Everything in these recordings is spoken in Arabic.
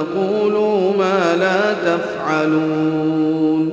تقولوا ما لا تفعلون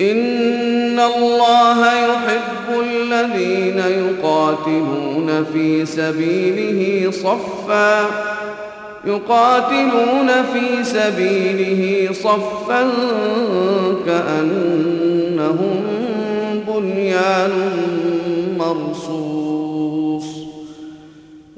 إن الله يحب الذين يقاتلون في سبيله صفا يقاتلون في سبيله صفا كأنهم بنيان مرصوص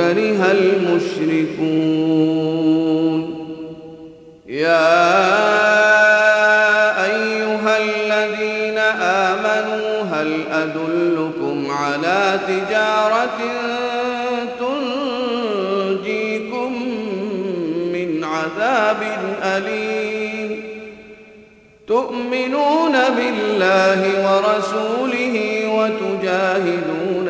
كره المشركون. يا أيها الذين آمنوا هل أدلكم على تجارة تنجيكم من عذاب أليم؟ تؤمنون بالله ورسوله وتجاهدون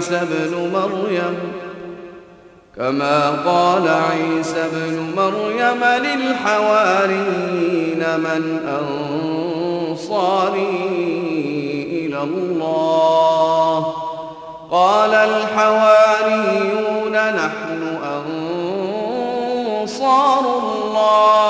عيسى ابن مريم كما قال عيسى ابن مريم للحواريين من أنصاري إلى الله قال الحواريون نحن أنصار الله